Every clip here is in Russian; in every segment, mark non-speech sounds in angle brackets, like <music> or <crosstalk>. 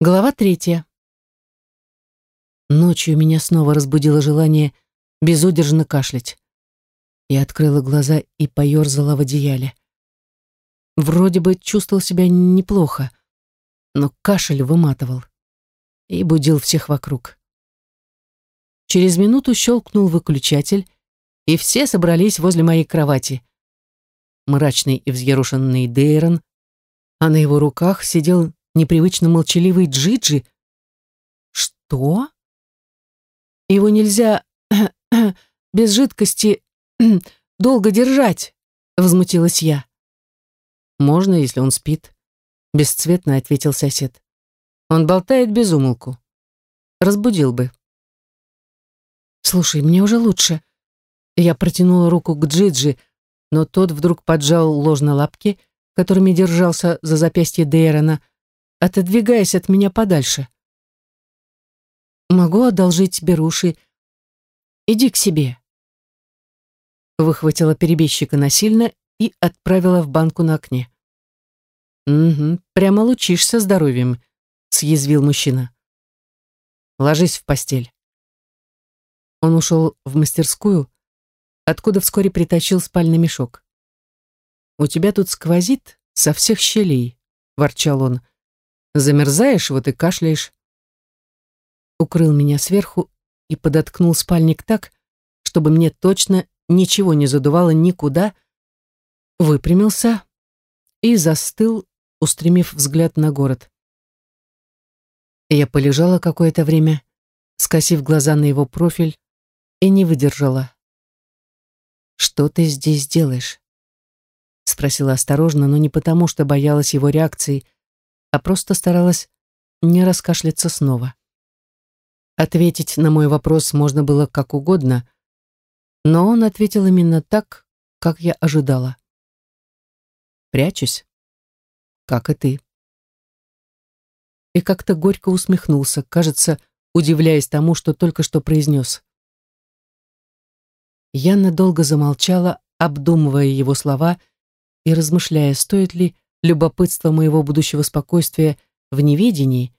Глава третья. Ночью меня снова разбудило желание безудержно кашлять. Я открыла глаза и поерзала в одеяле. Вроде бы чувствовал себя неплохо, но кашель выматывал и будил всех вокруг. Через минуту щелкнул выключатель, и все собрались возле моей кровати. Мрачный и взъерушенный Дейрон, а на его руках сидел непривычно молчаливый Джиджи. Что? Его нельзя <clears throat> без жидкости <clears throat> долго держать, возмутилась я. Можно, если он спит, бесцветно ответил сосед. Он болтает без умолку. Разбудил бы. Слушай, мне уже лучше. Я протянула руку к Джиджи, но тот вдруг поджал ложно лапки, которыми держался за запястье Дейрона, отодвигаясь от меня подальше. «Могу одолжить беруши. Иди к себе». Выхватила перебежчика насильно и отправила в банку на окне. «Угу, прямо лучишься здоровьем», — съязвил мужчина. «Ложись в постель». Он ушел в мастерскую, откуда вскоре притащил спальный мешок. «У тебя тут сквозит со всех щелей», — ворчал он. Замерзаешь, вот и кашляешь. Укрыл меня сверху и подоткнул спальник так, чтобы мне точно ничего не задувало никуда, выпрямился и застыл, устремив взгляд на город. Я полежала какое-то время, скосив глаза на его профиль, и не выдержала. «Что ты здесь делаешь?» Спросила осторожно, но не потому, что боялась его реакции, а просто старалась не раскашляться снова. Ответить на мой вопрос можно было как угодно, но он ответил именно так, как я ожидала. Прячусь, как и ты. И как-то горько усмехнулся, кажется, удивляясь тому, что только что произнес. Я надолго замолчала, обдумывая его слова и размышляя, стоит ли любопытство моего будущего спокойствия в неведении,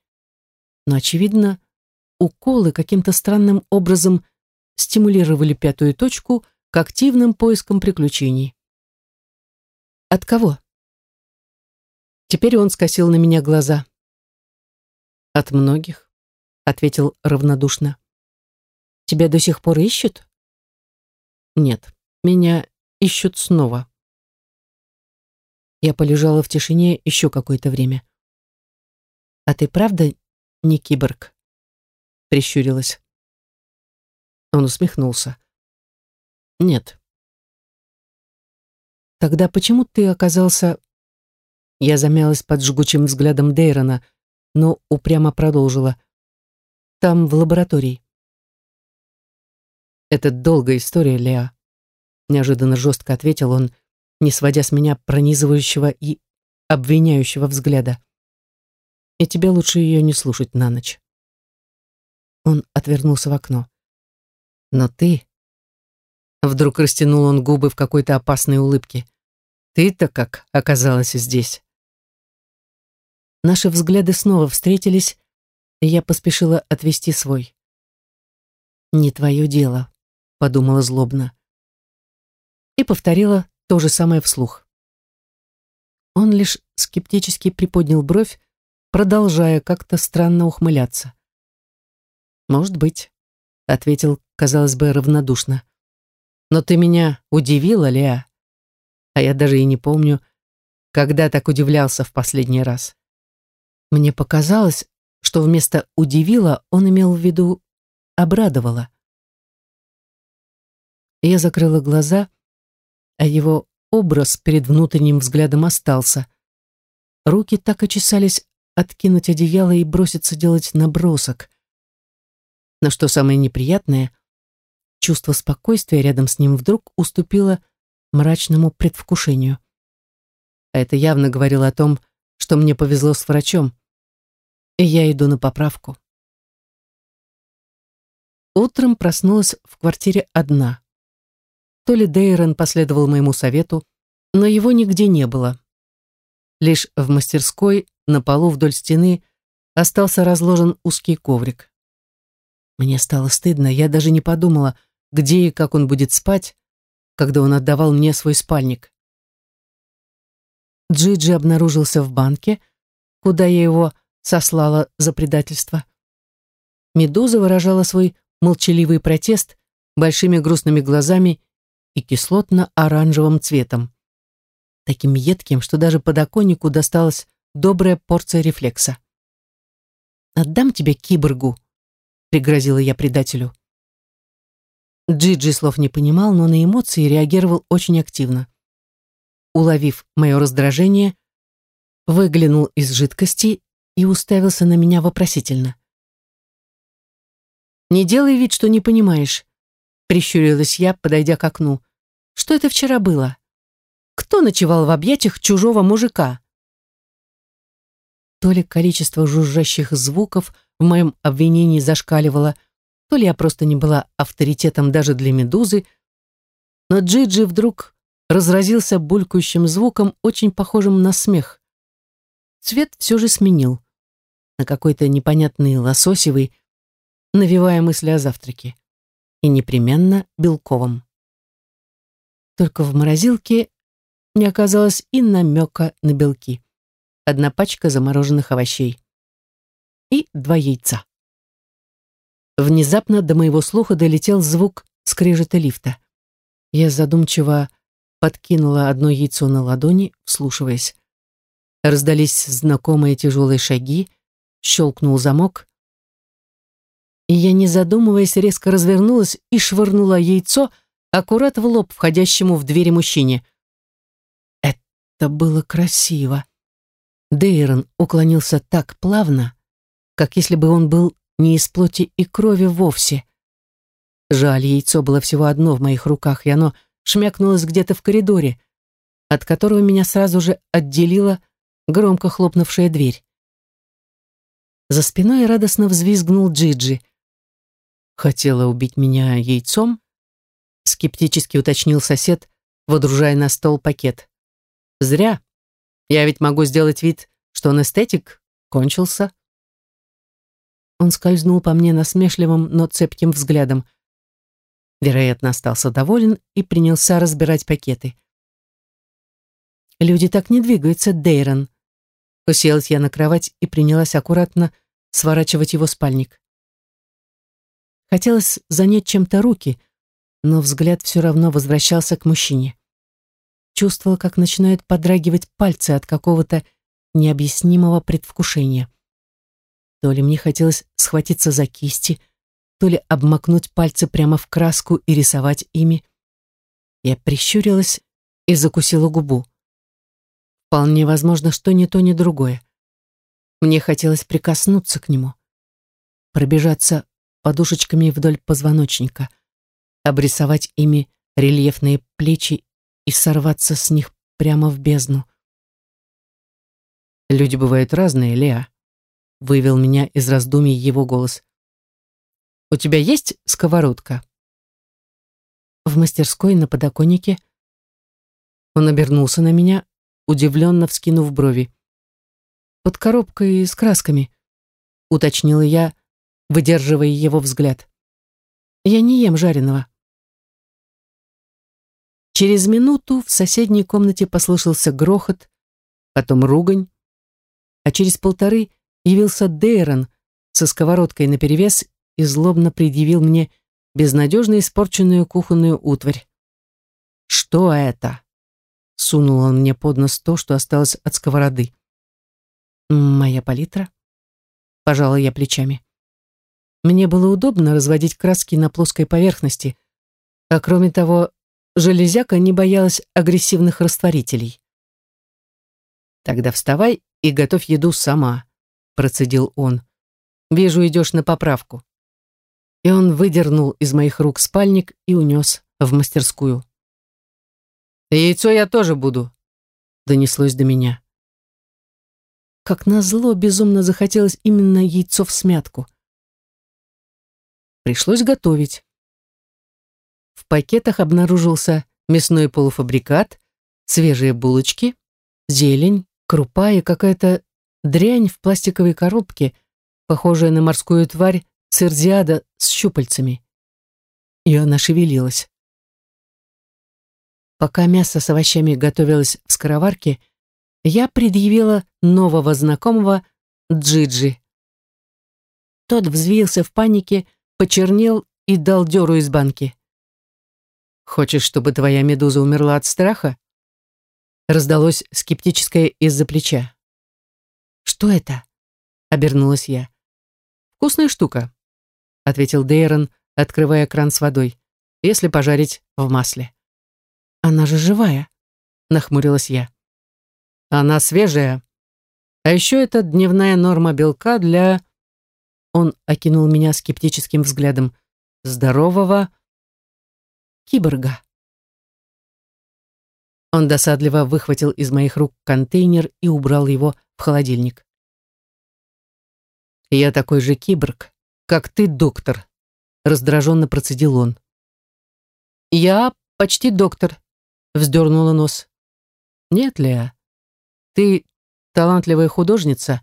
но, очевидно, уколы каким-то странным образом стимулировали пятую точку к активным поискам приключений. От кого? Теперь он скосил на меня глаза. От многих, ответил равнодушно. Тебя до сих пор ищут? Нет, меня ищут снова. Я полежала в тишине еще какое-то время. «А ты правда не киборг?» Прищурилась. Он усмехнулся. «Нет». «Тогда почему ты оказался...» Я замялась под жгучим взглядом Дейрона, но упрямо продолжила. «Там, в лаборатории». «Это долгая история, Леа», — неожиданно жестко ответил он, — не сводя с меня пронизывающего и обвиняющего взгляда. И тебе лучше ее не слушать на ночь. Он отвернулся в окно. Но ты... Вдруг растянул он губы в какой-то опасной улыбке. Ты-то как оказалась здесь? Наши взгляды снова встретились, и я поспешила отвести свой. «Не твое дело», — подумала злобно. И повторила то же самое вслух. Он лишь скептически приподнял бровь, продолжая как-то странно ухмыляться. «Может быть», — ответил, казалось бы, равнодушно. «Но ты меня удивила, Леа. А я даже и не помню, когда так удивлялся в последний раз. Мне показалось, что вместо «удивила» он имел в виду «обрадовала». Я закрыла глаза а его образ перед внутренним взглядом остался. Руки так и чесались откинуть одеяло и броситься делать набросок. Но что самое неприятное, чувство спокойствия рядом с ним вдруг уступило мрачному предвкушению. А это явно говорило о том, что мне повезло с врачом, и я иду на поправку. Утром проснулась в квартире одна. То ли Дейрон последовал моему совету, но его нигде не было. Лишь в мастерской, на полу вдоль стены, остался разложен узкий коврик. Мне стало стыдно, я даже не подумала, где и как он будет спать, когда он отдавал мне свой спальник. Джиджи обнаружился в банке, куда я его сослала за предательство. Медуза выражала свой молчаливый протест большими грустными глазами и кислотно-оранжевым цветом. Таким едким, что даже подоконнику досталась добрая порция рефлекса. «Отдам тебя киборгу», — пригрозила я предателю. Джиджи слов не понимал, но на эмоции реагировал очень активно. Уловив мое раздражение, выглянул из жидкости и уставился на меня вопросительно. «Не делай вид, что не понимаешь», — прищурилась я, подойдя к окну. «Что это вчера было? Кто ночевал в объятиях чужого мужика?» То ли количество жужжащих звуков в моем обвинении зашкаливало, то ли я просто не была авторитетом даже для медузы, но Джиджи вдруг разразился булькающим звуком, очень похожим на смех. Цвет все же сменил на какой-то непонятный лососевый, навевая мысли о завтраке. И непременно белковом. Только в морозилке не оказалось и намека на белки. Одна пачка замороженных овощей. И два яйца. Внезапно до моего слуха долетел звук скрежета лифта. Я задумчиво подкинула одно яйцо на ладони, вслушиваясь. Раздались знакомые тяжелые шаги, щелкнул замок, и я, не задумываясь, резко развернулась и швырнула яйцо аккурат в лоб входящему в двери мужчине. Это было красиво. Дейрон уклонился так плавно, как если бы он был не из плоти и крови вовсе. Жаль, яйцо было всего одно в моих руках, и оно шмякнулось где-то в коридоре, от которого меня сразу же отделила громко хлопнувшая дверь. За спиной радостно взвизгнул Джиджи. «Хотела убить меня яйцом?» Скептически уточнил сосед, водружая на стол пакет. «Зря. Я ведь могу сделать вид, что он эстетик кончился». Он скользнул по мне насмешливым, но цепким взглядом. Вероятно, остался доволен и принялся разбирать пакеты. «Люди так не двигаются, Дейрон», Уселась я на кровать и принялась аккуратно сворачивать его спальник. Хотелось занять чем-то руки, но взгляд все равно возвращался к мужчине. Чувствовала, как начинают подрагивать пальцы от какого-то необъяснимого предвкушения. То ли мне хотелось схватиться за кисти, то ли обмакнуть пальцы прямо в краску и рисовать ими. Я прищурилась и закусила губу. Вполне возможно, что ни то, ни другое. Мне хотелось прикоснуться к нему, пробежаться подушечками вдоль позвоночника, обрисовать ими рельефные плечи и сорваться с них прямо в бездну. «Люди бывают разные, Леа», — вывел меня из раздумий его голос. «У тебя есть сковородка?» В мастерской на подоконнике он обернулся на меня, удивленно вскинув брови. «Под коробкой с красками», — уточнила я, выдерживая его взгляд. «Я не ем жареного». Через минуту в соседней комнате послышался грохот, потом ругань, а через полторы явился Дейрон со сковородкой наперевес и злобно предъявил мне безнадежно испорченную кухонную утварь. «Что это?» Сунул он мне под нос то, что осталось от сковороды. «Моя палитра?» Пожала я плечами. Мне было удобно разводить краски на плоской поверхности, а кроме того, железяка не боялась агрессивных растворителей. «Тогда вставай и готовь еду сама», — процедил он. «Вижу, идешь на поправку». И он выдернул из моих рук спальник и унес в мастерскую. «Яйцо я тоже буду», — донеслось до меня. Как назло, безумно захотелось именно яйцо в смятку. Пришлось готовить. В пакетах обнаружился мясной полуфабрикат, свежие булочки, зелень, крупа и какая-то дрянь в пластиковой коробке, похожая на морскую тварь церзиада с щупальцами. И она шевелилась. Пока мясо с овощами готовилось в скороварке, я предъявила нового знакомого Джиджи. Тот взвился в панике, почернел и дал дёру из банки. «Хочешь, чтобы твоя медуза умерла от страха?» Раздалось скептическое из-за плеча. «Что это?» — обернулась я. «Вкусная штука», — ответил Дейрон, открывая кран с водой, «если пожарить в масле». «Она же живая», — нахмурилась я. «Она свежая. А еще это дневная норма белка для...» Он окинул меня скептическим взглядом. «Здорового киборга». Он досадливо выхватил из моих рук контейнер и убрал его в холодильник. «Я такой же киборг, как ты, доктор», — раздраженно процедил он. «Я почти доктор», — вздернула нос. «Нет, Леа, ты талантливая художница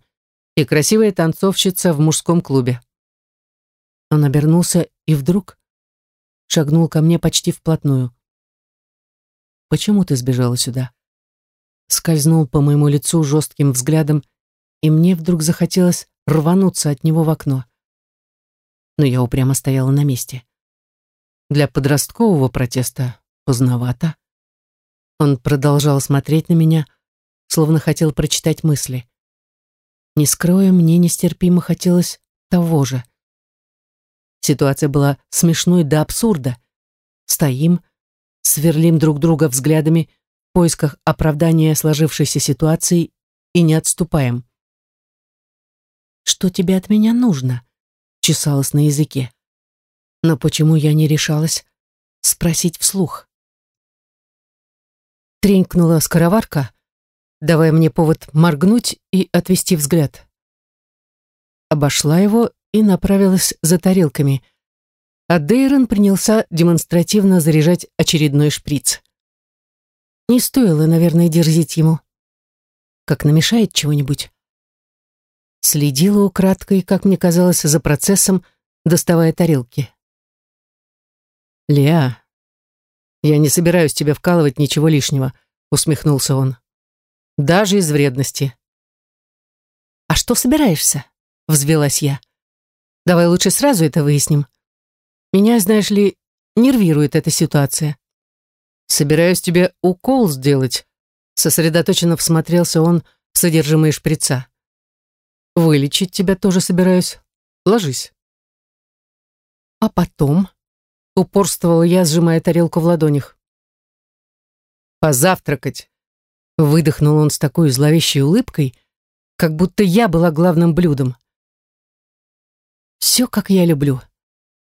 и красивая танцовщица в мужском клубе». Он обернулся и вдруг шагнул ко мне почти вплотную. «Почему ты сбежала сюда?» Скользнул по моему лицу жестким взглядом, и мне вдруг захотелось рвануться от него в окно. Но я упрямо стояла на месте. Для подросткового протеста поздновато. Он продолжал смотреть на меня, словно хотел прочитать мысли. Не скроя, мне нестерпимо хотелось того же. Ситуация была смешной до абсурда. Стоим, сверлим друг друга взглядами в поисках оправдания сложившейся ситуации и не отступаем. «Что тебе от меня нужно?» чесалась на языке. Но почему я не решалась спросить вслух? Тренькнула скороварка, давая мне повод моргнуть и отвести взгляд. Обошла его и направилась за тарелками, а Дейрон принялся демонстративно заряжать очередной шприц. Не стоило, наверное, дерзить ему. Как намешает чего-нибудь. Следила украдкой, как мне казалось, за процессом, доставая тарелки. «Леа, я не собираюсь тебе вкалывать ничего лишнего», усмехнулся он. «Даже из вредности». «А что собираешься?» взвелась я. «Давай лучше сразу это выясним. Меня, знаешь ли, нервирует эта ситуация». «Собираюсь тебе укол сделать», сосредоточенно всмотрелся он в содержимое шприца. Вылечить тебя тоже собираюсь. Ложись. А потом? Упорствовала я, сжимая тарелку в ладонях. Позавтракать. Выдохнул он с такой зловещей улыбкой, как будто я была главным блюдом. Все, как я люблю.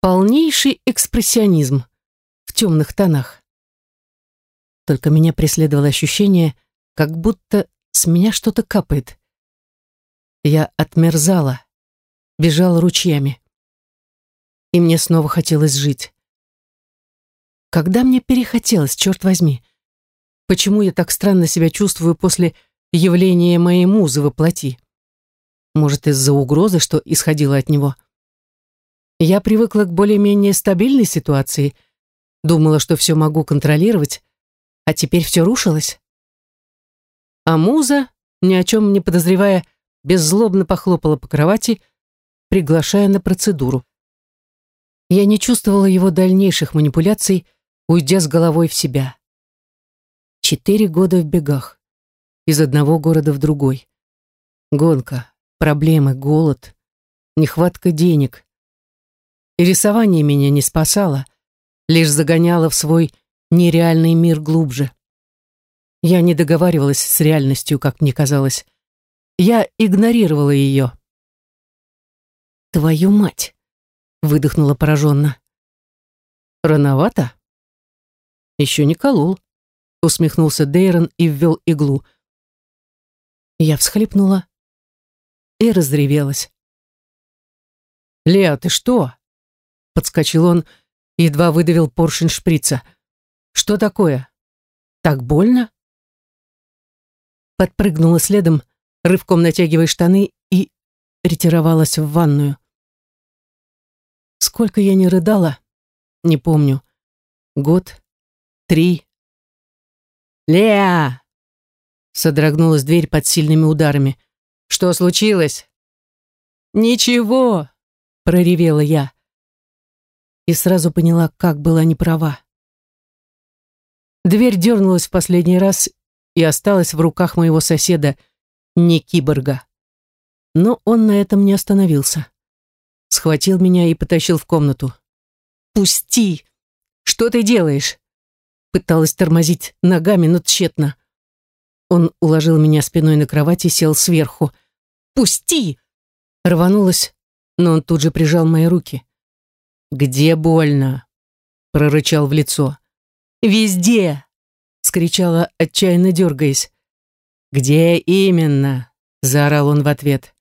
Полнейший экспрессионизм в темных тонах. Только меня преследовало ощущение, как будто с меня что-то капает. Я отмерзала, бежала ручьями. И мне снова хотелось жить. Когда мне перехотелось, черт возьми? Почему я так странно себя чувствую после явления моей музы во плоти? Может, из-за угрозы, что исходила от него? Я привыкла к более-менее стабильной ситуации, думала, что все могу контролировать, а теперь все рушилось. А муза, ни о чем не подозревая, беззлобно похлопала по кровати, приглашая на процедуру. Я не чувствовала его дальнейших манипуляций, уйдя с головой в себя. Четыре года в бегах. Из одного города в другой. Гонка, проблемы, голод, нехватка денег. И рисование меня не спасало, лишь загоняло в свой нереальный мир глубже. Я не договаривалась с реальностью, как мне казалось. Я игнорировала ее. «Твою мать!» — выдохнула пораженно. «Рановато?» «Еще не колол», — усмехнулся Дейрон и ввел иглу. Я всхлипнула и разревелась. «Леа, ты что?» — подскочил он, едва выдавил поршень шприца. «Что такое? Так больно?» Подпрыгнула следом, рывком натягивая штаны и ретировалась в ванную. Сколько я не рыдала, не помню. Год, три. «Леа!» Содрогнулась дверь под сильными ударами. «Что случилось?» «Ничего!» — проревела я. И сразу поняла, как была неправа. Дверь дернулась в последний раз и осталась в руках моего соседа, не киборга. Но он на этом не остановился. Схватил меня и потащил в комнату. «Пусти! Что ты делаешь?» Пыталась тормозить ногами, но тщетно. Он уложил меня спиной на кровать и сел сверху. «Пусти!» Рванулась, но он тут же прижал мои руки. «Где больно?» прорычал в лицо. «Везде!» скричала, отчаянно дергаясь. «Где именно?» заорал он в ответ.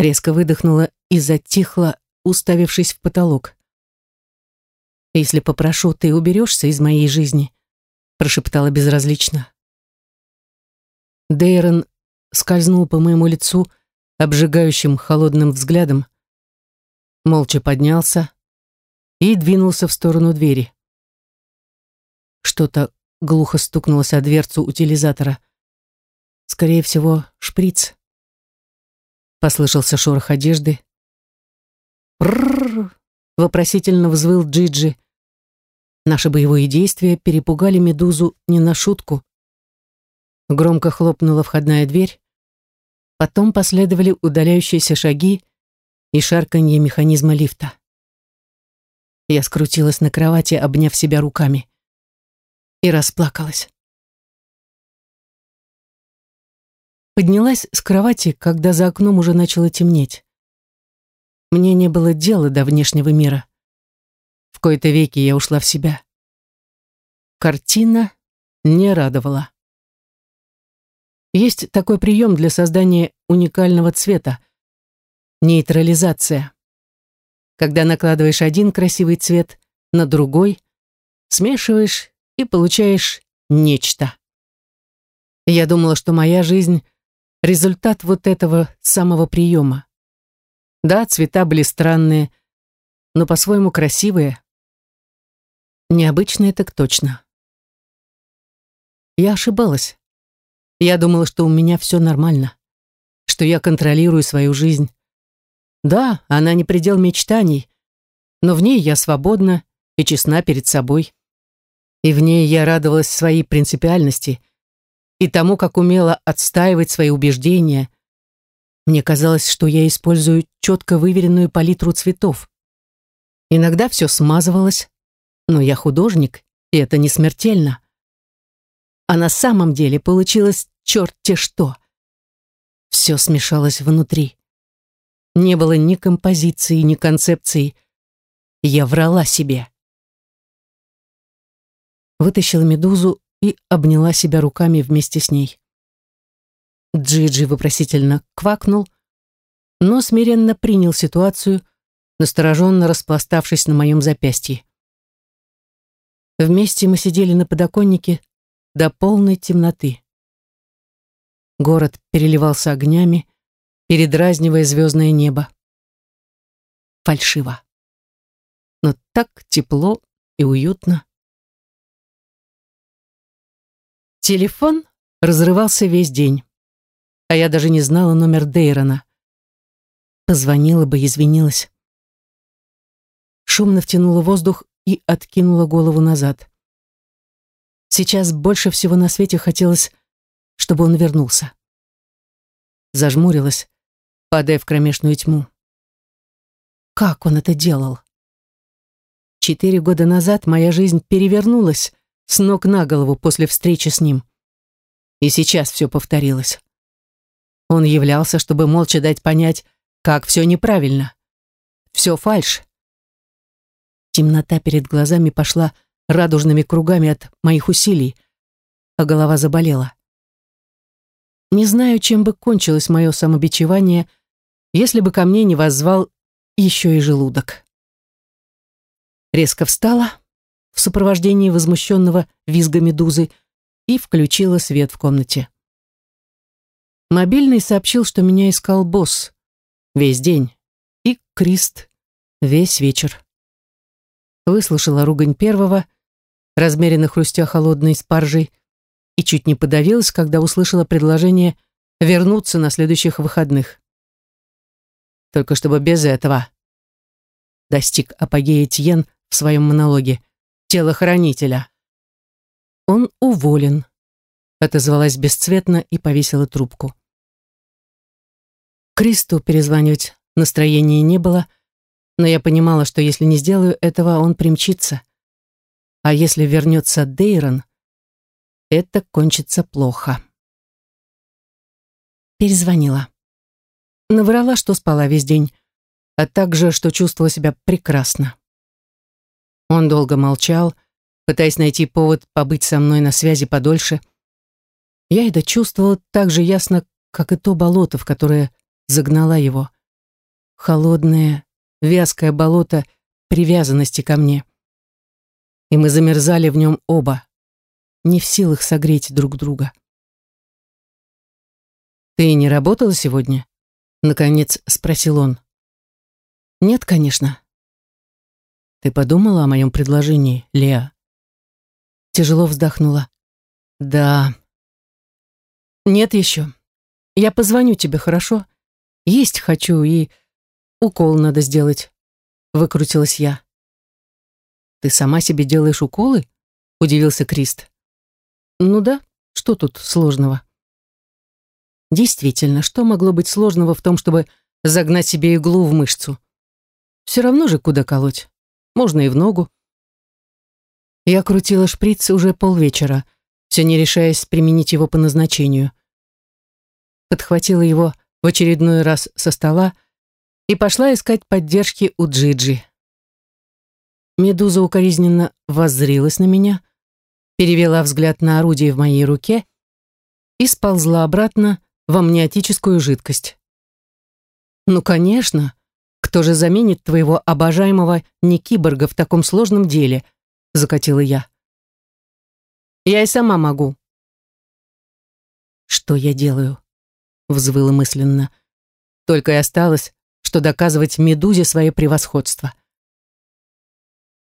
Резко выдохнула и затихла, уставившись в потолок. «Если попрошу, ты уберешься из моей жизни», прошептала безразлично. Дейрон скользнул по моему лицу обжигающим холодным взглядом, молча поднялся и двинулся в сторону двери. Что-то глухо стукнулось о дверцу утилизатора. Скорее всего, шприц. Послышался шорох одежды. «Пррррр!» — вопросительно взвыл Джиджи. Наши боевые действия перепугали Медузу не на шутку. Громко хлопнула входная дверь. Потом последовали удаляющиеся шаги и шарканье механизма лифта. Я скрутилась на кровати, обняв себя руками. И расплакалась. Поднялась с кровати, когда за окном уже начало темнеть. Мне не было дела до внешнего мира. В кои-то веки я ушла в себя. Картина не радовала. Есть такой прием для создания уникального цвета – нейтрализация. Когда накладываешь один красивый цвет на другой, смешиваешь и получаешь нечто. Я думала, что моя жизнь результат вот этого самого приема. Да, цвета были странные, но по-своему красивые. Необычные так точно. Я ошибалась. Я думала, что у меня все нормально, что я контролирую свою жизнь. Да, она не предел мечтаний, но в ней я свободна и честна перед собой. И в ней я радовалась своей принципиальности – и тому, как умела отстаивать свои убеждения. Мне казалось, что я использую четко выверенную палитру цветов. Иногда все смазывалось, но я художник, и это не смертельно. А на самом деле получилось черт-те что. Все смешалось внутри. Не было ни композиции, ни концепции. Я врала себе. Вытащила медузу и обняла себя руками вместе с ней. Джиджи вопросительно квакнул, но смиренно принял ситуацию, настороженно распластавшись на моем запястье. Вместе мы сидели на подоконнике до полной темноты. Город переливался огнями, передразнивая звездное небо. Фальшиво. Но так тепло и уютно. Телефон разрывался весь день, а я даже не знала номер Дейрона. Позвонила бы, извинилась. Шумно втянула воздух и откинула голову назад. Сейчас больше всего на свете хотелось, чтобы он вернулся. Зажмурилась, падая в кромешную тьму. Как он это делал? Четыре года назад моя жизнь перевернулась, с ног на голову после встречи с ним. И сейчас все повторилось. Он являлся, чтобы молча дать понять, как все неправильно. Все фальшь. Темнота перед глазами пошла радужными кругами от моих усилий, а голова заболела. Не знаю, чем бы кончилось мое самобичевание, если бы ко мне не воззвал еще и желудок. Резко встала, в сопровождении возмущенного визга медузы и включила свет в комнате. Мобильный сообщил, что меня искал босс, весь день, и Крист весь вечер. Выслушала ругань первого, размеренно хрустя холодной спаржей, и чуть не подавилась, когда услышала предложение вернуться на следующих выходных. Только чтобы без этого. Достиг апогея Тьен в своем монологе. Телохранителя. Он уволен. Отозвалась бесцветно и повесила трубку. Кристу перезванивать настроения не было, но я понимала, что если не сделаю этого, он примчится. А если вернется Дейрон, это кончится плохо. Перезвонила. Наврала, что спала весь день, а также, что чувствовала себя прекрасно. Он долго молчал, пытаясь найти повод побыть со мной на связи подольше. Я это чувствовала так же ясно, как и то болото, в которое загнала его. Холодное, вязкое болото привязанности ко мне. И мы замерзали в нем оба не в силах согреть друг друга. «Ты не работала сегодня?» — наконец спросил он. «Нет, конечно». «Ты подумала о моем предложении, Леа?» Тяжело вздохнула. «Да». «Нет еще. Я позвоню тебе, хорошо? Есть хочу и укол надо сделать», — выкрутилась я. «Ты сама себе делаешь уколы?» — удивился Крист. Ну да, что тут сложного? Действительно, что могло быть сложного в том, чтобы загнать себе иглу в мышцу? Все равно же куда колоть. Можно и в ногу. Я крутила шприц уже полвечера, все не решаясь применить его по назначению. Подхватила его в очередной раз со стола и пошла искать поддержки у Джиджи. Медуза укоризненно воззрилась на меня, перевела взгляд на орудие в моей руке и сползла обратно в амниотическую жидкость. «Ну, конечно. Кто же заменит твоего обожаемого Никиборга в таком сложном деле?» — закатила я. «Я и сама могу». «Что я делаю?» — взвыла мысленно. Только и осталось, что доказывать Медузе свое превосходство.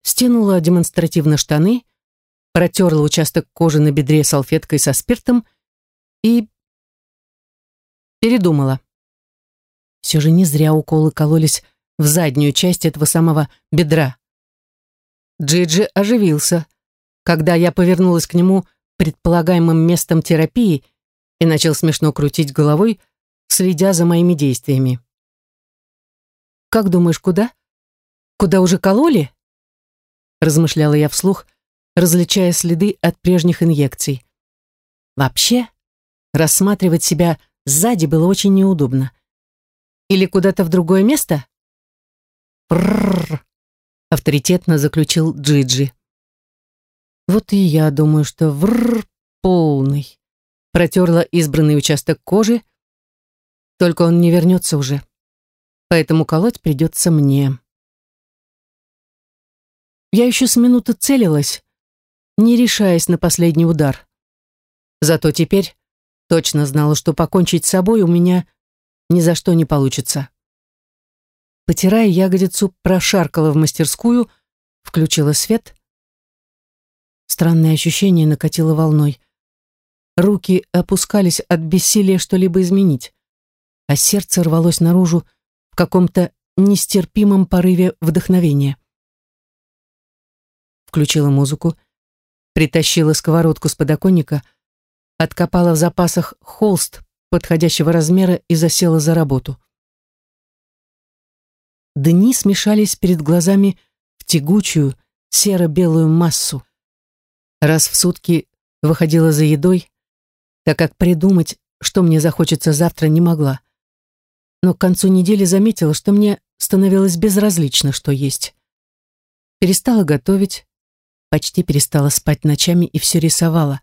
Стянула демонстративно штаны — протерла участок кожи на бедре салфеткой со спиртом и передумала. Все же не зря уколы кололись в заднюю часть этого самого бедра. Джиджи оживился, когда я повернулась к нему предполагаемым местом терапии и начал смешно крутить головой, следя за моими действиями. «Как думаешь, куда? Куда уже кололи?» размышляла я вслух, различая следы от прежних инъекций. Вообще, рассматривать себя сзади было очень неудобно. Или куда-то в другое место? Прррр, авторитетно заключил Джиджи. Вот и я думаю, что вррр полный. Протерла избранный участок кожи, только он не вернется уже. Поэтому колоть придется мне. Я еще с минуты целилась, не решаясь на последний удар. Зато теперь точно знала, что покончить с собой у меня ни за что не получится. Потирая ягодицу, прошаркала в мастерскую, включила свет. Странное ощущение накатило волной. Руки опускались от бессилия что-либо изменить, а сердце рвалось наружу в каком-то нестерпимом порыве вдохновения. Включила музыку, притащила сковородку с подоконника, откопала в запасах холст подходящего размера и засела за работу. Дни смешались перед глазами в тягучую серо-белую массу. Раз в сутки выходила за едой, так как придумать, что мне захочется завтра, не могла. Но к концу недели заметила, что мне становилось безразлично, что есть. Перестала готовить, почти перестала спать ночами и все рисовала,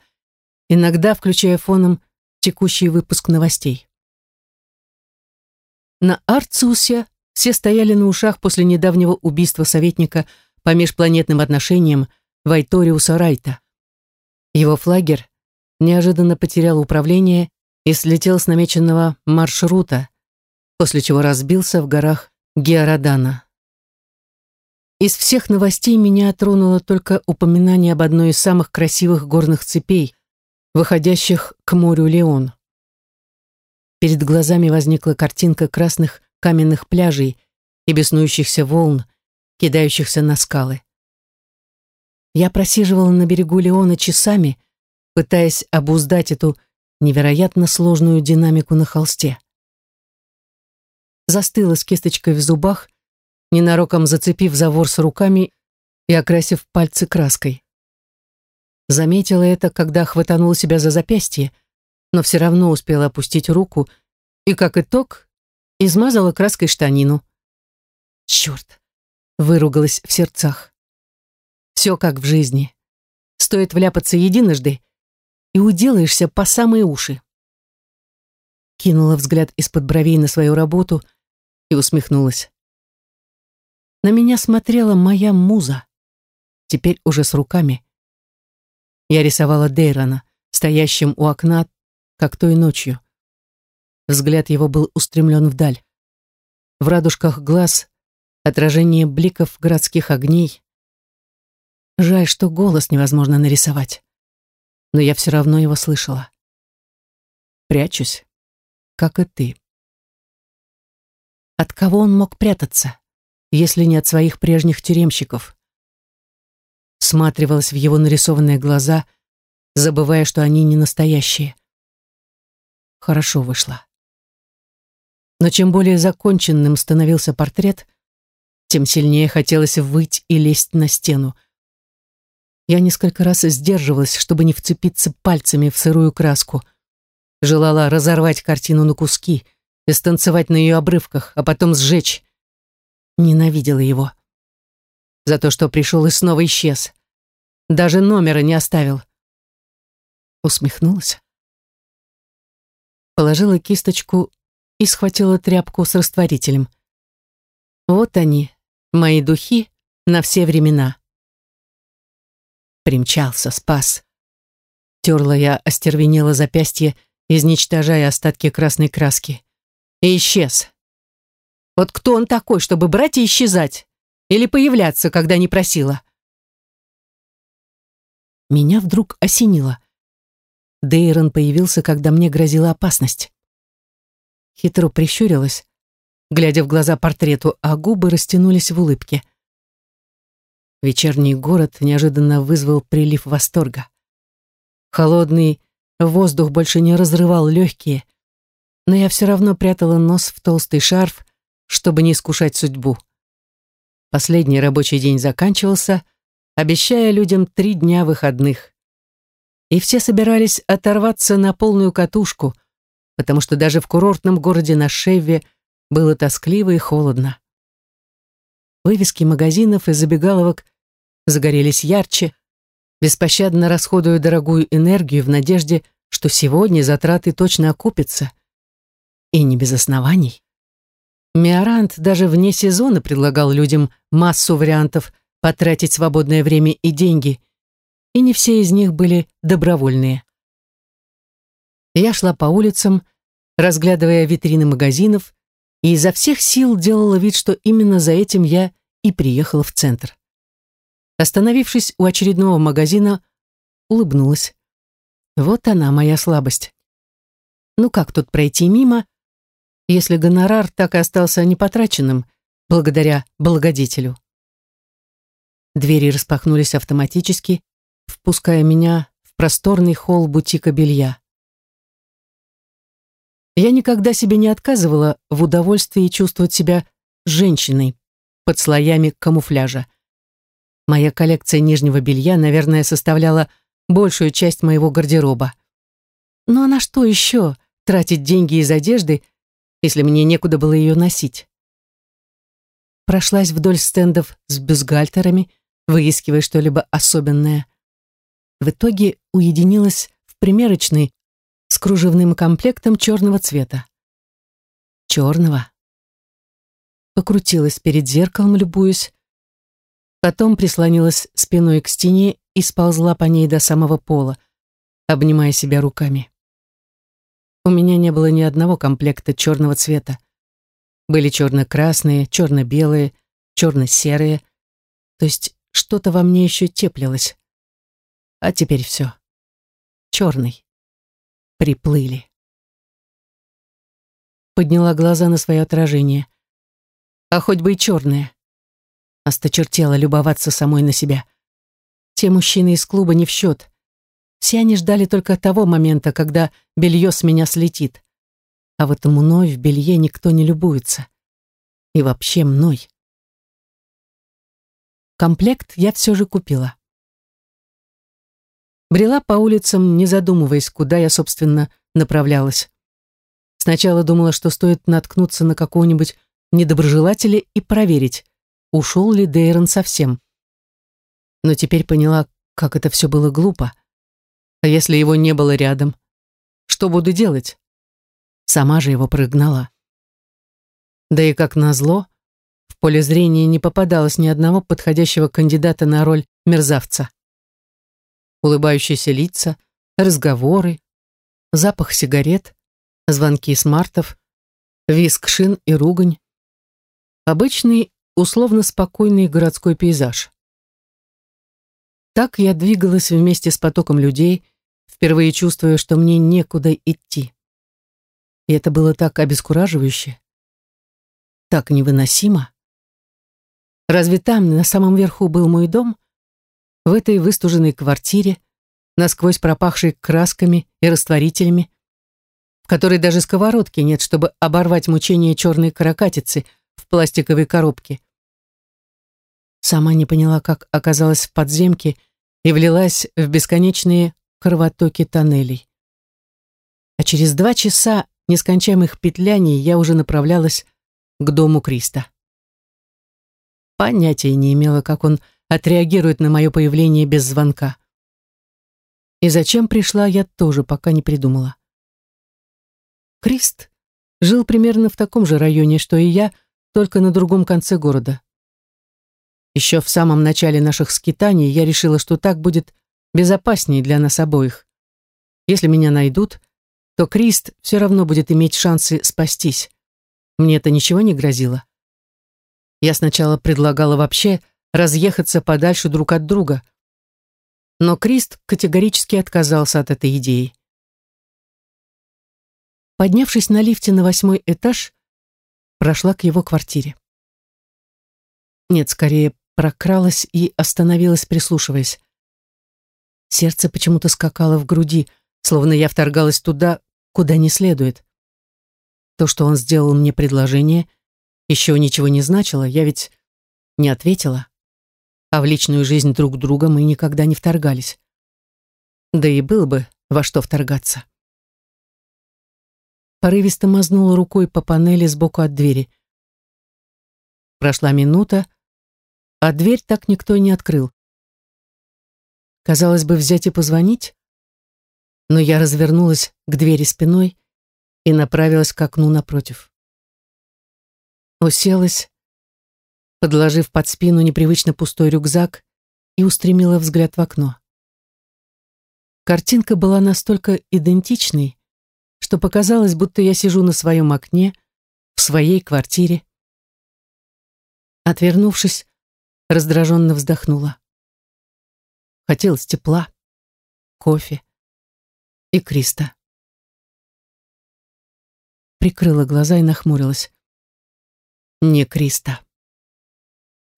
иногда включая фоном текущий выпуск новостей. На Арциусе все стояли на ушах после недавнего убийства советника по межпланетным отношениям Вайториуса Райта. Его флагер неожиданно потерял управление и слетел с намеченного маршрута, после чего разбился в горах Геородана. Из всех новостей меня тронуло только упоминание об одной из самых красивых горных цепей, выходящих к морю Леон. Перед глазами возникла картинка красных каменных пляжей и беснующихся волн, кидающихся на скалы. Я просиживала на берегу Леона часами, пытаясь обуздать эту невероятно сложную динамику на холсте. Застыла с кисточкой в зубах, ненароком зацепив за ворс руками и окрасив пальцы краской. Заметила это, когда хватанула себя за запястье, но все равно успела опустить руку и, как итог, измазала краской штанину. Черт! Выругалась в сердцах. Все как в жизни. Стоит вляпаться единожды, и уделаешься по самые уши. Кинула взгляд из-под бровей на свою работу и усмехнулась. На меня смотрела моя муза, теперь уже с руками. Я рисовала Дейрона, стоящим у окна, как той ночью. Взгляд его был устремлен вдаль. В радужках глаз отражение бликов городских огней. Жаль, что голос невозможно нарисовать. Но я все равно его слышала. Прячусь, как и ты. От кого он мог прятаться? Если не от своих прежних тюремщиков. Сматривалась в его нарисованные глаза, забывая, что они не настоящие. Хорошо вышло. Но чем более законченным становился портрет, тем сильнее хотелось выть и лезть на стену. Я несколько раз сдерживалась, чтобы не вцепиться пальцами в сырую краску. Желала разорвать картину на куски и станцевать на ее обрывках, а потом сжечь. Ненавидела его. За то, что пришел и снова исчез. Даже номера не оставил. Усмехнулась. Положила кисточку и схватила тряпку с растворителем. Вот они, мои духи на все времена. Примчался, спас. Терла я остервенело запястье, изничтожая остатки красной краски. И исчез. Вот кто он такой, чтобы брать и исчезать? Или появляться, когда не просила? Меня вдруг осенило. Дейрон появился, когда мне грозила опасность. Хитро прищурилась, глядя в глаза портрету, а губы растянулись в улыбке. Вечерний город неожиданно вызвал прилив восторга. Холодный воздух больше не разрывал легкие, но я все равно прятала нос в толстый шарф, чтобы не искушать судьбу. Последний рабочий день заканчивался, обещая людям три дня выходных. И все собирались оторваться на полную катушку, потому что даже в курортном городе на Шеве было тоскливо и холодно. Вывески магазинов и забегаловок загорелись ярче, беспощадно расходуя дорогую энергию в надежде, что сегодня затраты точно окупятся. И не без оснований. Миорант даже вне сезона предлагал людям массу вариантов потратить свободное время и деньги, и не все из них были добровольные. Я шла по улицам, разглядывая витрины магазинов, и изо всех сил делала вид, что именно за этим я и приехала в центр. Остановившись у очередного магазина, улыбнулась. Вот она, моя слабость. Ну как тут пройти мимо, если гонорар так и остался непотраченным, благодаря благодетелю. Двери распахнулись автоматически, впуская меня в просторный холл бутика белья. Я никогда себе не отказывала в удовольствии чувствовать себя женщиной под слоями камуфляжа. Моя коллекция нижнего белья, наверное, составляла большую часть моего гардероба. Ну а на что еще тратить деньги из одежды, если мне некуда было ее носить. Прошлась вдоль стендов с бюстгальтерами, выискивая что-либо особенное. В итоге уединилась в примерочной с кружевным комплектом черного цвета. Черного. Покрутилась перед зеркалом, любуясь. Потом прислонилась спиной к стене и сползла по ней до самого пола, обнимая себя руками. У меня не было ни одного комплекта черного цвета. были черно-красные, черно-белые, черно-серые. То есть что-то во мне еще теплилось. А теперь все. Черный. Приплыли. Подняла глаза на свое отражение. А хоть бы и черное. Осточертела любоваться самой на себя. Те мужчины из клуба не в счет. Все они ждали только того момента, когда белье с меня слетит. А вот мной в белье никто не любуется. И вообще мной. Комплект я все же купила. Брела по улицам, не задумываясь, куда я, собственно, направлялась. Сначала думала, что стоит наткнуться на какого-нибудь недоброжелателя и проверить, ушел ли Дейрон совсем. Но теперь поняла, как это все было глупо. А если его не было рядом? Что буду делать? Сама же его прогнала. Да и как назло, в поле зрения не попадалось ни одного подходящего кандидата на роль мерзавца. Улыбающиеся лица, разговоры, запах сигарет, звонки смартов, виск шин и ругань. Обычный, условно спокойный городской пейзаж. Так я двигалась вместе с потоком людей, впервые чувствуя, что мне некуда идти. И это было так обескураживающе, так невыносимо. Разве там, на самом верху, был мой дом? В этой выстуженной квартире, насквозь пропахшей красками и растворителями, в которой даже сковородки нет, чтобы оборвать мучение черной каракатицы в пластиковой коробке. Сама не поняла, как оказалась в подземке и влилась в бесконечные кровотоки тоннелей. А через два часа нескончаемых петляний я уже направлялась к дому Криста. Понятия не имела, как он отреагирует на мое появление без звонка. И зачем пришла, я тоже пока не придумала. Крист жил примерно в таком же районе, что и я, только на другом конце города. Еще в самом начале наших скитаний я решила, что так будет безопаснее для нас обоих. Если меня найдут, то Крист все равно будет иметь шансы спастись. Мне это ничего не грозило. Я сначала предлагала вообще разъехаться подальше друг от друга. Но Крист категорически отказался от этой идеи. Поднявшись на лифте на восьмой этаж, прошла к его квартире. Нет, скорее прокралась и остановилась, прислушиваясь. Сердце почему-то скакало в груди, словно я вторгалась туда, куда не следует. То, что он сделал мне предложение, еще ничего не значило, я ведь не ответила. А в личную жизнь друг друга мы никогда не вторгались. Да и было бы во что вторгаться. Порывисто мазнула рукой по панели сбоку от двери. Прошла минута, а дверь так никто и не открыл. Казалось бы, взять и позвонить, но я развернулась к двери спиной и направилась к окну напротив уселась, подложив под спину непривычно пустой рюкзак и устремила взгляд в окно. Картинка была настолько идентичной, что показалось, будто я сижу на своем окне, в своей квартире. Отвернувшись, раздраженно вздохнула. Хотелось тепла, кофе и Криста. Прикрыла глаза и нахмурилась не Криста.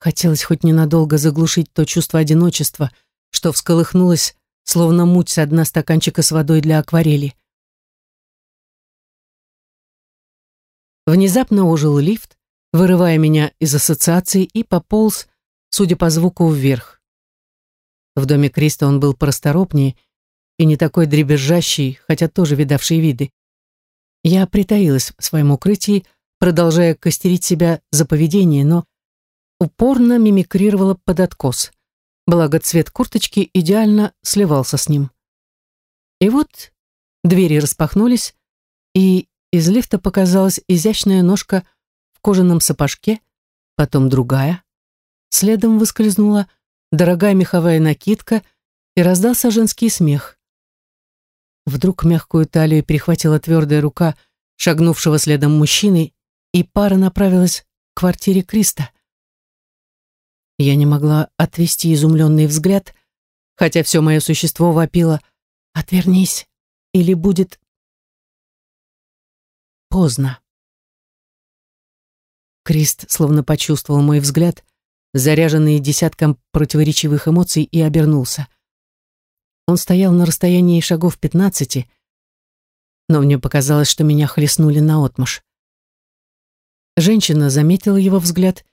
Хотелось хоть ненадолго заглушить то чувство одиночества, что всколыхнулось, словно муть со дна стаканчика с водой для акварели. Внезапно ожил лифт, вырывая меня из ассоциации и пополз, судя по звуку, вверх. В доме Криста он был порасторопнее и не такой дребезжащий, хотя тоже видавший виды. Я притаилась в своем укрытии, продолжая костерить себя за поведение, но упорно мимикрировала под откос. Благо цвет курточки идеально сливался с ним. И вот двери распахнулись, и из лифта показалась изящная ножка в кожаном сапожке, потом другая. Следом выскользнула дорогая меховая накидка, и раздался женский смех. Вдруг мягкую талию перехватила твердая рука шагнувшего следом мужчины, и пара направилась к квартире Криста. Я не могла отвести изумленный взгляд, хотя все мое существо вопило «Отвернись, или будет поздно». Крист словно почувствовал мой взгляд, заряженный десятком противоречивых эмоций, и обернулся. Он стоял на расстоянии шагов пятнадцати, но мне показалось, что меня хлестнули наотмашь. Женщина заметила его взгляд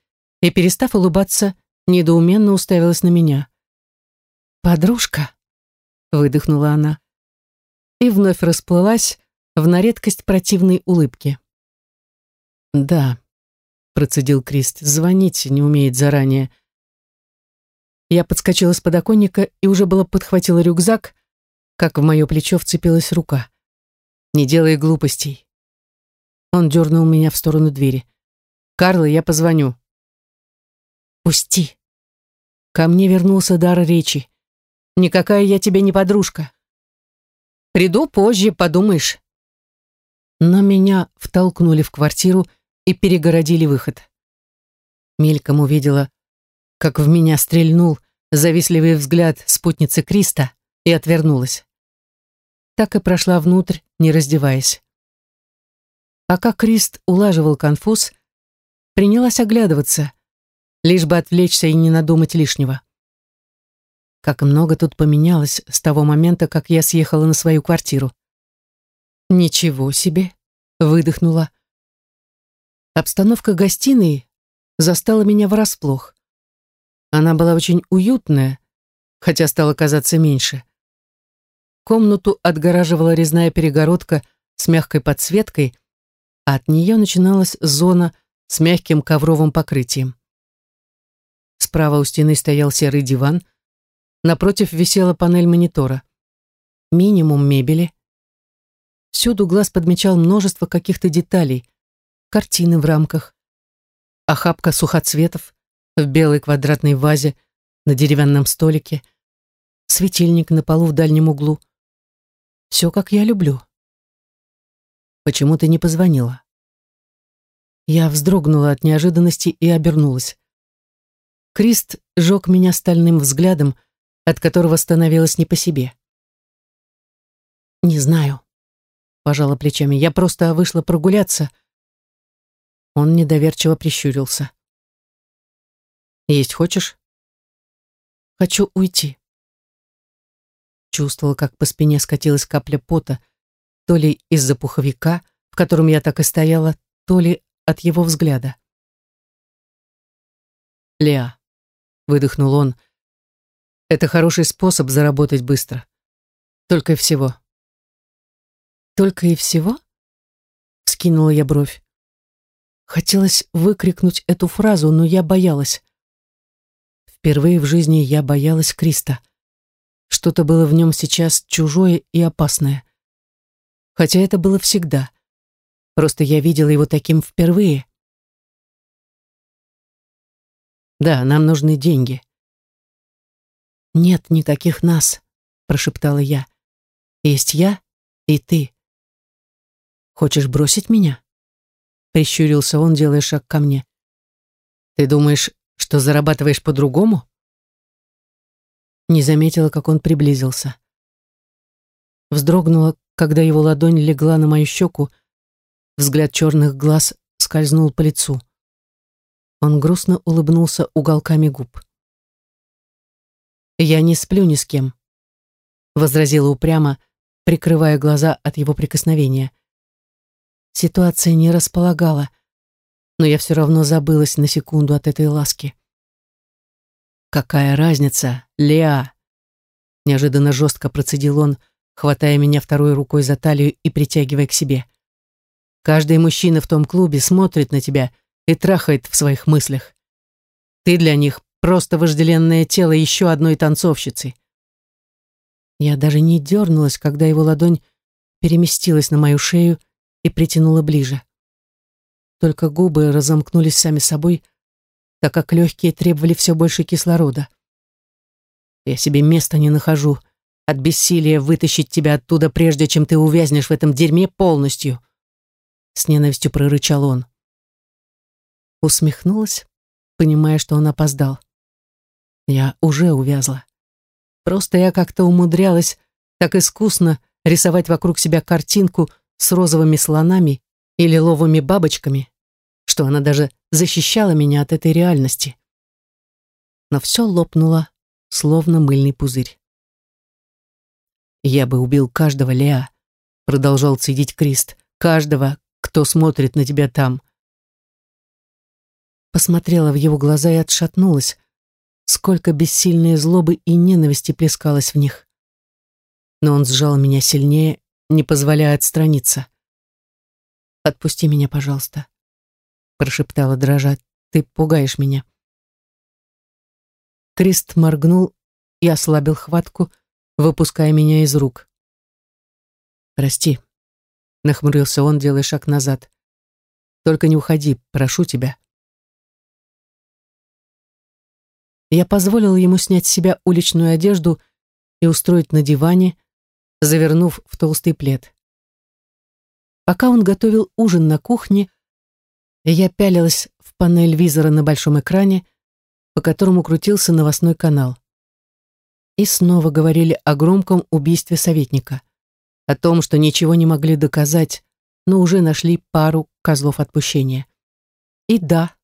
и, перестав улыбаться, недоуменно уставилась на меня. «Подружка?» — выдохнула она. И вновь расплылась в на редкость противной улыбке. «Да», — процедил Крист, — «звонить не умеет заранее». Я подскочила с подоконника и уже было подхватила рюкзак, как в мое плечо вцепилась рука. «Не делай глупостей». Он дернул меня в сторону двери. «Карла, я позвоню». «Пусти». Ко мне вернулся дар речи. «Никакая я тебе не подружка». «Приду позже, подумаешь». Но меня втолкнули в квартиру и перегородили выход. Мельком увидела, как в меня стрельнул завистливый взгляд спутницы Криста и отвернулась. Так и прошла внутрь, не раздеваясь. Пока Крист улаживал конфуз, принялась оглядываться, лишь бы отвлечься и не надумать лишнего. Как много тут поменялось с того момента, как я съехала на свою квартиру. «Ничего себе!» — выдохнула. Обстановка гостиной застала меня врасплох. Она была очень уютная, хотя стала казаться меньше. Комнату отгораживала резная перегородка с мягкой подсветкой, а от нее начиналась зона с мягким ковровым покрытием. Справа у стены стоял серый диван, напротив висела панель монитора. Минимум мебели. Всюду глаз подмечал множество каких-то деталей, картины в рамках, охапка сухоцветов в белой квадратной вазе на деревянном столике, светильник на полу в дальнем углу. Все, как я люблю. Почему ты не позвонила? Я вздрогнула от неожиданности и обернулась. Крист жег меня стальным взглядом, от которого становилось не по себе. «Не знаю», — пожала плечами, — «я просто вышла прогуляться». Он недоверчиво прищурился. «Есть хочешь?» «Хочу уйти». Чувствовала, как по спине скатилась капля пота, то ли из-за пуховика, в котором я так и стояла, то ли от его взгляда. «Леа», — выдохнул он, — «это хороший способ заработать быстро. Только и всего». «Только и всего?» — скинула я бровь. Хотелось выкрикнуть эту фразу, но я боялась. Впервые в жизни я боялась Криста. Что-то было в нем сейчас чужое и опасное. Хотя это было всегда. Просто я видела его таким впервые. Да, нам нужны деньги. Нет никаких нас, прошептала я. Есть я и ты. Хочешь бросить меня? Прищурился он, делая шаг ко мне. Ты думаешь, что зарабатываешь по-другому? Не заметила, как он приблизился. Вздрогнула, когда его ладонь легла на мою щеку, Взгляд черных глаз скользнул по лицу. Он грустно улыбнулся уголками губ. «Я не сплю ни с кем», — возразила упрямо, прикрывая глаза от его прикосновения. Ситуация не располагала, но я все равно забылась на секунду от этой ласки. «Какая разница, Леа?» Неожиданно жестко процедил он, хватая меня второй рукой за талию и притягивая к себе. Каждый мужчина в том клубе смотрит на тебя и трахает в своих мыслях. Ты для них просто вожделенное тело еще одной танцовщицы. Я даже не дернулась, когда его ладонь переместилась на мою шею и притянула ближе. Только губы разомкнулись сами собой, так как легкие требовали все больше кислорода. Я себе места не нахожу от бессилия вытащить тебя оттуда, прежде чем ты увязнешь в этом дерьме полностью с ненавистью прорычал он. Усмехнулась, понимая, что он опоздал. Я уже увязла. Просто я как-то умудрялась так искусно рисовать вокруг себя картинку с розовыми слонами и лиловыми бабочками, что она даже защищала меня от этой реальности. Но все лопнуло, словно мыльный пузырь. «Я бы убил каждого, Леа», — продолжал цедить Крист, «каждого, кто смотрит на тебя там». Посмотрела в его глаза и отшатнулась, сколько бессильной злобы и ненависти плескалось в них. Но он сжал меня сильнее, не позволяя отстраниться. «Отпусти меня, пожалуйста», — прошептала дрожа. «Ты пугаешь меня». Крист моргнул и ослабил хватку, выпуская меня из рук. «Прости», — нахмурился он, делая шаг назад. «Только не уходи, прошу тебя». Я позволил ему снять с себя уличную одежду и устроить на диване, завернув в толстый плед. Пока он готовил ужин на кухне, я пялилась в панель визора на большом экране, по которому крутился новостной канал. И снова говорили о громком убийстве советника, о том, что ничего не могли доказать, но уже нашли пару козлов отпущения. И да,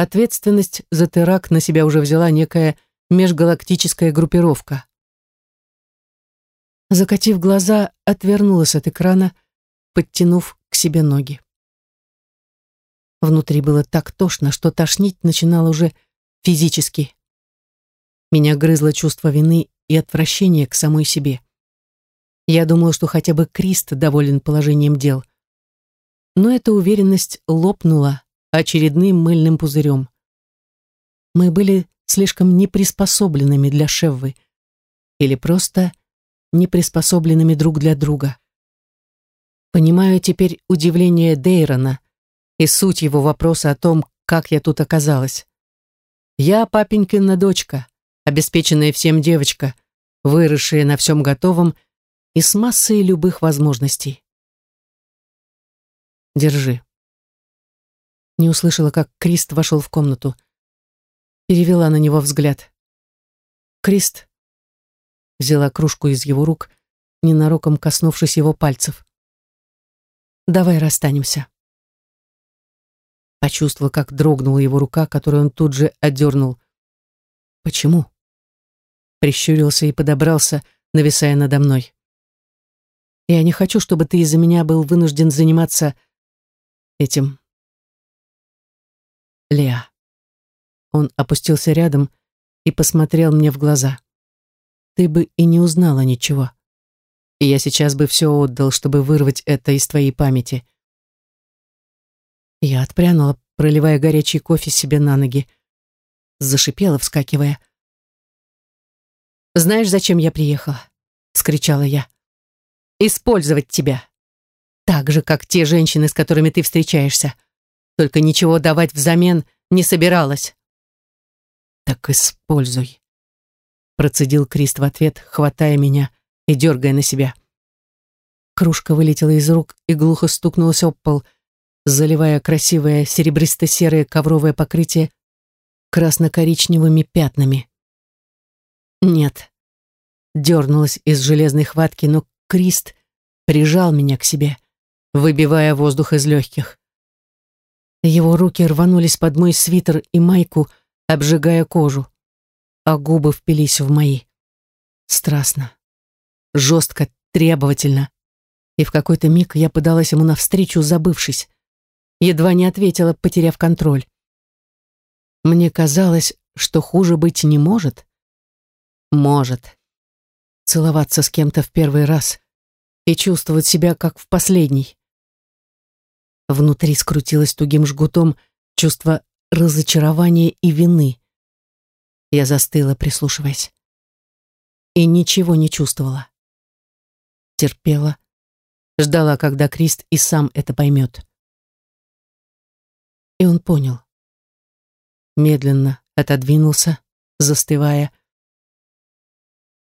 Ответственность за теракт на себя уже взяла некая межгалактическая группировка. Закатив глаза, отвернулась от экрана, подтянув к себе ноги. Внутри было так тошно, что тошнить начинало уже физически. Меня грызло чувство вины и отвращения к самой себе. Я думала, что хотя бы Крист доволен положением дел. Но эта уверенность лопнула, очередным мыльным пузырем. Мы были слишком неприспособленными для Шеввы или просто неприспособленными друг для друга. Понимаю теперь удивление Дейрона и суть его вопроса о том, как я тут оказалась. Я папенькина дочка, обеспеченная всем девочка, выросшая на всем готовом и с массой любых возможностей. Держи. Не услышала, как Крист вошел в комнату. Перевела на него взгляд. «Крист!» Взяла кружку из его рук, ненароком коснувшись его пальцев. «Давай расстанемся». Почувствовала, как дрогнула его рука, которую он тут же отдернул. «Почему?» Прищурился и подобрался, нависая надо мной. «Я не хочу, чтобы ты из-за меня был вынужден заниматься этим Леа. Он опустился рядом и посмотрел мне в глаза. Ты бы и не узнала ничего. И я сейчас бы все отдал, чтобы вырвать это из твоей памяти. Я отпрянула, проливая горячий кофе себе на ноги. Зашипела, вскакивая. «Знаешь, зачем я приехала?» — скричала я. «Использовать тебя. Так же, как те женщины, с которыми ты встречаешься только ничего давать взамен не собиралась. «Так используй», — процедил Крист в ответ, хватая меня и дергая на себя. Кружка вылетела из рук и глухо стукнулась об пол, заливая красивое серебристо-серое ковровое покрытие красно-коричневыми пятнами. «Нет», — дернулась из железной хватки, но Крист прижал меня к себе, выбивая воздух из легких. Его руки рванулись под мой свитер и майку, обжигая кожу, а губы впились в мои. Страстно, жестко, требовательно. И в какой-то миг я подалась ему навстречу, забывшись. Едва не ответила, потеряв контроль. Мне казалось, что хуже быть не может. Может. Целоваться с кем-то в первый раз и чувствовать себя как в последний. Внутри скрутилось тугим жгутом чувство разочарования и вины. Я застыла, прислушиваясь. И ничего не чувствовала. Терпела, ждала, когда Крист и сам это поймет. И он понял. Медленно отодвинулся, застывая.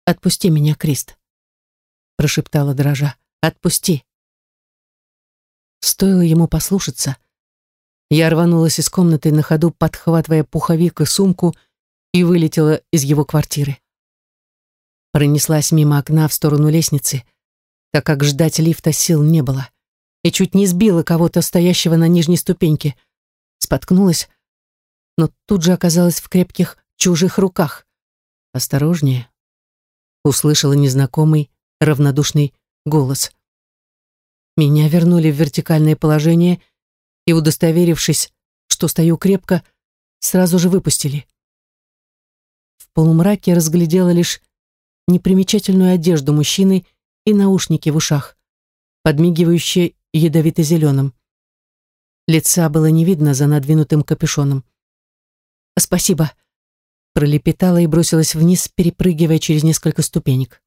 «Отпусти меня, Крист», — прошептала дрожа. «Отпусти». Стоило ему послушаться, Я рванулась из комнаты на ходу, подхватывая пуховик и сумку, и вылетела из его квартиры. Пронеслась мимо окна в сторону лестницы, так как ждать лифта сил не было, и чуть не сбила кого-то, стоящего на нижней ступеньке. Споткнулась, но тут же оказалась в крепких чужих руках. «Осторожнее», — услышала незнакомый, равнодушный голос. Меня вернули в вертикальное положение и, удостоверившись, что стою крепко, сразу же выпустили. Полумраке разглядела лишь непримечательную одежду мужчины и наушники в ушах, подмигивающие ядовито-зеленым. Лица было не видно за надвинутым капюшоном. «Спасибо», — пролепетала и бросилась вниз, перепрыгивая через несколько ступенек.